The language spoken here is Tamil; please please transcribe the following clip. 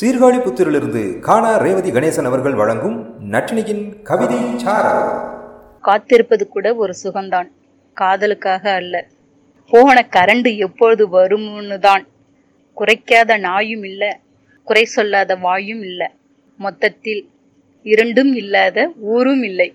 சீர்காழி புத்திரிலிருந்து காணா ரேவதி கணேசன் அவர்கள் வழங்கும் நட்டினியின் கவிதை காத்திருப்பது கூட ஒரு சுகம்தான். காதலுக்காக அல்ல. போன கரண்டு எப்பொழுது வரும்னு தான் குறைக்காத நாயும் இல்லை. குறை சொல்லாத வாயும் இல்லை. மொத்தத்தில் இரண்டும் இல்லாத ஊரும் இல்லை.